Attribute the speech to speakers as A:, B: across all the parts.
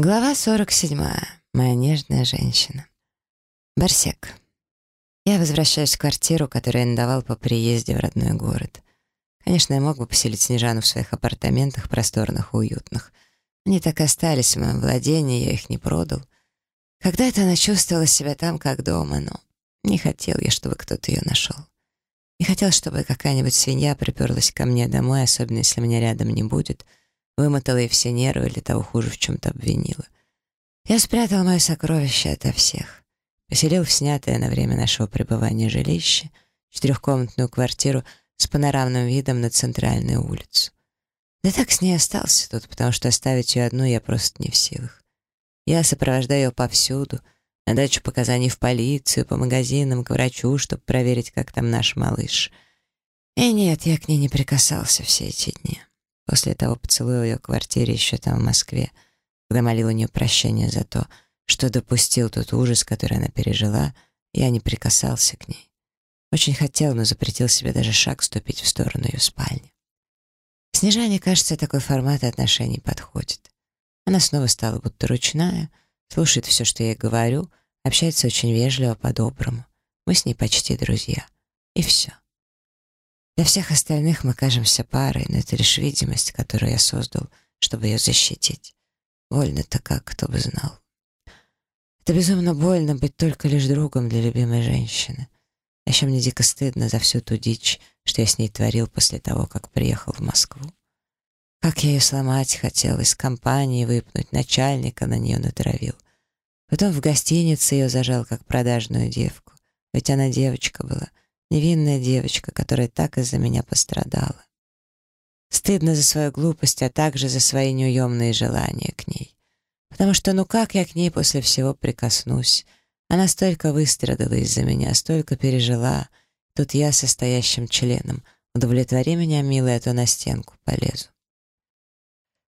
A: Глава 47. Моя нежная женщина. Барсек. Я возвращаюсь в квартиру, которую я надавал по приезде в родной город. Конечно, я мог бы поселить Снежану в своих апартаментах, просторных и уютных. Они так остались в моем владении, я их не продал. Когда-то она чувствовала себя там, как дома, но не хотел я, чтобы кто-то ее нашел. Не хотел, чтобы какая-нибудь свинья приперлась ко мне домой, особенно если меня рядом не будет — вымотала ей все нервы или того хуже в чем-то обвинила. Я спрятал мое сокровище ото всех. Поселил в снятое на время нашего пребывания жилище, четырехкомнатную квартиру с панорамным видом на центральную улицу. Да так с ней остался тут, потому что оставить ее одну я просто не в силах. Я сопровождаю ее повсюду, на дачу показаний в полицию, по магазинам, к врачу, чтобы проверить, как там наш малыш. И нет, я к ней не прикасался все эти дни. После того поцелуя в ее квартире еще там, в Москве, когда молил у нее прощения за то, что допустил тот ужас, который она пережила, я не прикасался к ней. Очень хотел, но запретил себе даже шаг ступить в сторону ее спальни. Снежане, кажется, такой формат отношений подходит. Она снова стала будто ручная, слушает все, что я ей говорю, общается очень вежливо, по-доброму. Мы с ней почти друзья. И все. Для всех остальных мы кажемся парой, но это лишь видимость, которую я создал, чтобы ее защитить. Больно-то как, кто бы знал. Это безумно больно быть только лишь другом для любимой женщины. А еще мне дико стыдно за всю ту дичь, что я с ней творил после того, как приехал в Москву. Как я ее сломать хотел, из компании выпнуть, начальника на нее натравил. Потом в гостинице ее зажал, как продажную девку. Ведь она девочка была — Невинная девочка, которая так из-за меня пострадала. Стыдно за свою глупость, а также за свои неуемные желания к ней. Потому что ну как я к ней после всего прикоснусь? Она столько выстрадала из-за меня, столько пережила. Тут я состоящим членом. Удовлетвори меня, милая, а то на стенку полезу.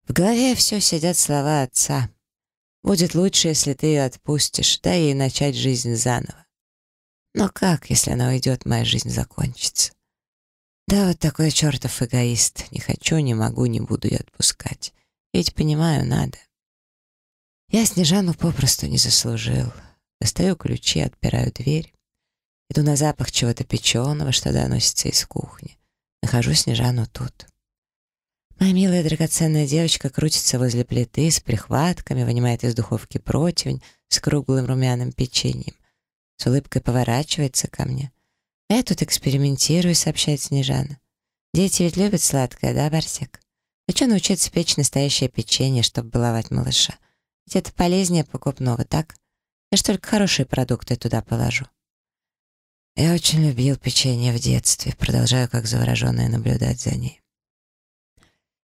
A: В голове все сидят слова отца. Будет лучше, если ты ее отпустишь, дай ей начать жизнь заново. Но как, если она уйдет, моя жизнь закончится? Да, вот такой чертов эгоист. Не хочу, не могу, не буду ее отпускать. Ведь понимаю, надо. Я Снежану попросту не заслужил. Достаю ключи, отпираю дверь. Иду на запах чего-то печеного, что доносится из кухни. Нахожу Снежану тут. Моя милая драгоценная девочка крутится возле плиты с прихватками, вынимает из духовки противень с круглым румяным печеньем. С улыбкой поворачивается ко мне. «Я тут экспериментирую», — сообщает Снежана. «Дети ведь любят сладкое, да, Барсик? Хочу научиться печь настоящее печенье, чтобы баловать малыша. Ведь это полезнее покупного, так? Я ж только хорошие продукты туда положу». Я очень любил печенье в детстве, продолжаю как завороженная наблюдать за ней.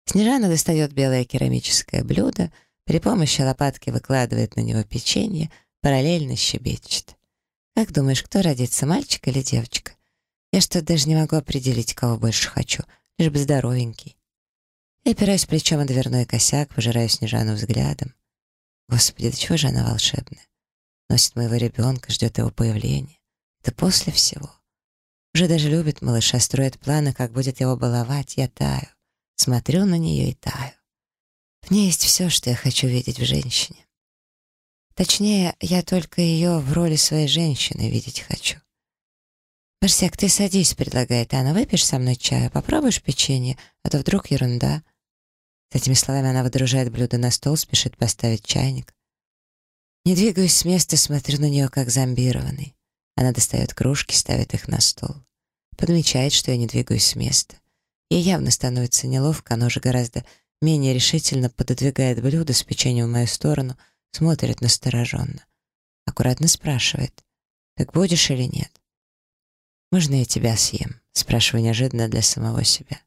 A: Снежана достает белое керамическое блюдо, при помощи лопатки выкладывает на него печенье, параллельно щебечет. Как думаешь, кто родится, мальчик или девочка? Я что-то даже не могу определить, кого больше хочу, лишь бы здоровенький. Я опираюсь плечом о дверной косяк, пожираю Снежану взглядом. Господи, да чего же она волшебная? Носит моего ребенка, ждет его появления. Это после всего. Уже даже любит малыша, строит планы, как будет его баловать. Я таю. Смотрю на нее и таю. В ней есть все, что я хочу видеть в женщине. Точнее, я только ее в роли своей женщины видеть хочу. «Барсек, ты садись», — предлагает она. «Выпьешь со мной чаю? Попробуешь печенье? А то вдруг ерунда». С этими словами она выдружает блюдо на стол, спешит поставить чайник. Не двигаюсь с места, смотрю на нее как зомбированный. Она достает кружки, ставит их на стол. Подмечает, что я не двигаюсь с места. Ей явно становится неловко, но уже гораздо менее решительно пододвигает блюдо с печеньем в мою сторону — смотрит настороженно. Аккуратно спрашивает, «Так будешь или нет?» «Можно я тебя съем?» Спрашиваю неожиданно для самого себя.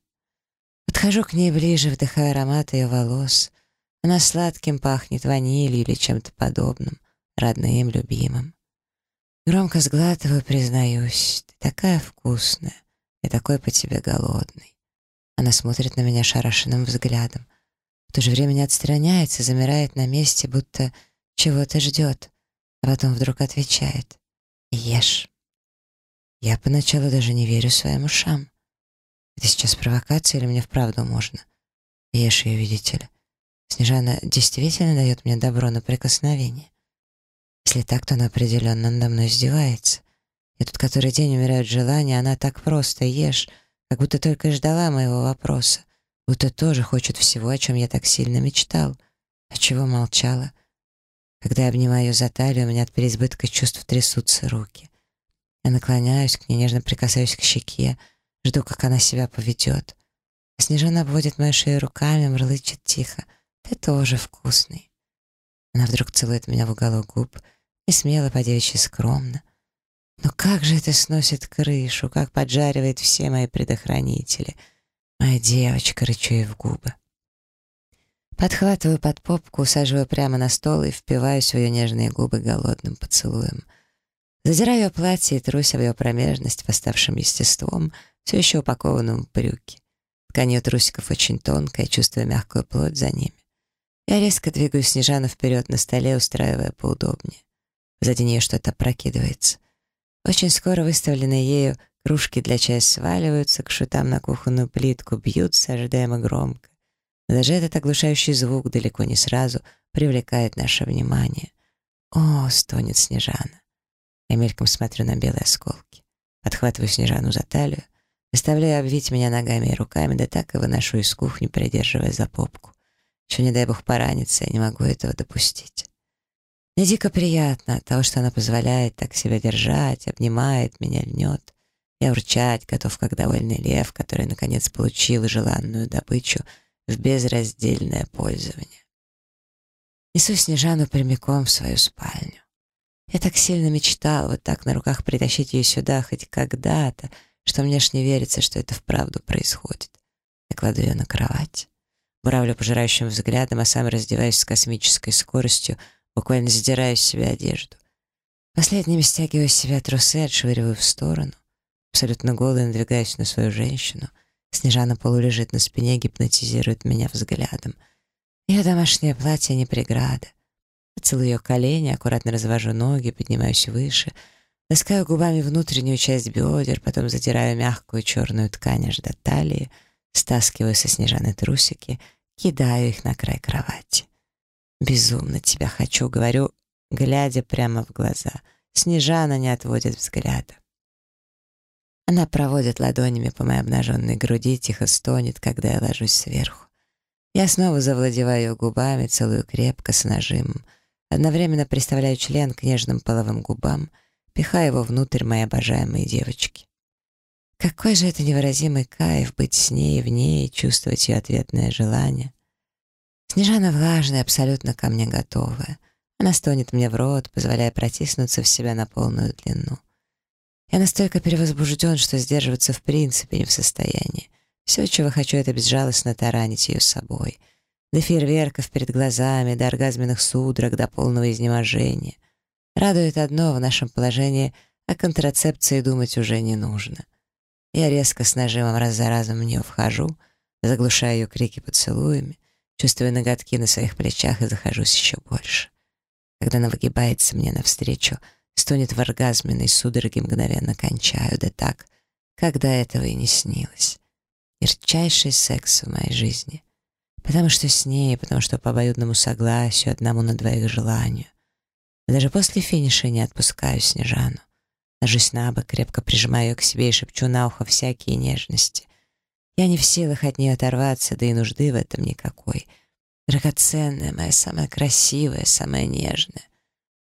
A: Подхожу к ней ближе, вдыхая аромат ее волос. Она сладким пахнет, ванилью или чем-то подобным, родным, любимым. Громко сглатываю, признаюсь, ты такая вкусная, и такой по тебе голодный. Она смотрит на меня шарашенным взглядом то же время не отстраняется, замирает на месте, будто чего-то ждет, а потом вдруг отвечает «Ешь». Я поначалу даже не верю своим ушам. Это сейчас провокация или мне вправду можно? Ешь ее, видите ли. Снежана действительно дает мне добро на прикосновение. Если так, то она определенно надо мной издевается. Я тут который день умираю желания, она так просто ешь, как будто только и ждала моего вопроса, будто тоже хочет всего, о чем я так сильно мечтал. А чего молчала? Когда я обнимаю ее за талию, у меня от переизбытка чувств трясутся руки. Я наклоняюсь к ней, нежно прикасаюсь к щеке, жду, как она себя поведет. А Снежана обводит мою шею руками, мурлычет тихо. «Ты тоже вкусный». Она вдруг целует меня в уголок губ, и смело, по-девичьи скромно. Но как же это сносит крышу, как поджаривает все мои предохранители. Моя девочка, рычу ей в губы. Подхватываю под попку, усаживаю прямо на стол и впиваюсь в ее нежные губы голодным поцелуем. Задираю ее платье и трусь об ее промежность восставшим естеством, все еще упакованным в брюки. Ткань ее трусиков очень тонкая, чувствуя мягкую плоть за ними. Я резко двигаю Снежану вперед на столе, устраивая поудобнее. Сзади нее что-то прокидывается. Очень скоро выставленные ею кружки для чая сваливаются к шутам на кухонную плитку, бьются ожидаемо громко. Но даже этот оглушающий звук далеко не сразу привлекает наше внимание. «О!» — стонет Снежана. Я мельком смотрю на белые осколки. Подхватываю Снежану за талию, заставляю обвить меня ногами и руками, да так и выношу из кухни, придерживая за попку. Еще не дай бог пораниться, я не могу этого допустить. Мне дико приятно от того, что она позволяет так себя держать, обнимает меня, льнет. Я урчать готов, как довольный лев, который, наконец, получил желанную добычу в безраздельное пользование. Несу Снежану прямиком в свою спальню. Я так сильно мечтал вот так на руках притащить ее сюда хоть когда-то, что мне ж не верится, что это вправду происходит. Я кладу ее на кровать буравлю пожирающим взглядом, а сам раздеваюсь с космической скоростью, буквально задираю с себя одежду. Последними стягиваю с себя трусы, отшвыриваю в сторону. Абсолютно голый надвигаюсь на свою женщину. Снежана полулежит на спине, гипнотизирует меня взглядом. Ее домашнее платье не преграда. Целую ее колени, аккуратно развожу ноги, поднимаюсь выше, ласкаю губами внутреннюю часть бедер, потом затираю мягкую черную ткань аж до талии, стаскиваю со Снежаны трусики — кидаю их на край кровати. «Безумно тебя хочу», — говорю, глядя прямо в глаза. Снежана не отводит взгляда. Она проводит ладонями по моей обнаженной груди, тихо стонет, когда я ложусь сверху. Я снова завладеваю губами, целую крепко, с нажимом. Одновременно приставляю член к нежным половым губам, пихая его внутрь моей обожаемой девочки. Какой же это невыразимый кайф быть с ней, в ней, чувствовать ее ответное желание. Снежана влажная, абсолютно ко мне готовая. Она стонет мне в рот, позволяя протиснуться в себя на полную длину. Я настолько перевозбужден, что сдерживаться в принципе не в состоянии. Все, чего хочу, это безжалостно таранить ее собой. До фейерверков перед глазами, до оргазменных судорог, до полного изнеможения. Радует одно, в нашем положении о контрацепции думать уже не нужно. Я резко с нажимом раз за разом в нее вхожу, заглушаю ее крики поцелуями, чувствую ноготки на своих плечах и захожусь еще больше. Когда она выгибается мне навстречу, стонет в оргазменной судороге, мгновенно кончаю, да так, когда этого и не снилось. Ярчайший секс в моей жизни. Потому что с ней, потому что по обоюдному согласию, одному на двоих желанию. даже после финиша не отпускаю Снежану. Ложусь на бок, крепко прижимаю ее к себе и шепчу на ухо всякие нежности. Я не в силах от нее оторваться, да и нужды в этом никакой. Драгоценная моя, самая красивая, самая нежная.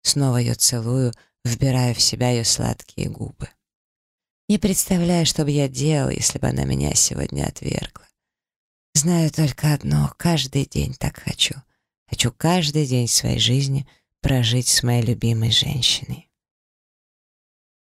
A: Снова ее целую, вбираю в себя ее сладкие губы. Не представляю, что бы я делал, если бы она меня сегодня отвергла. Знаю только одно — каждый день так хочу. Хочу каждый день своей жизни прожить с моей любимой женщиной.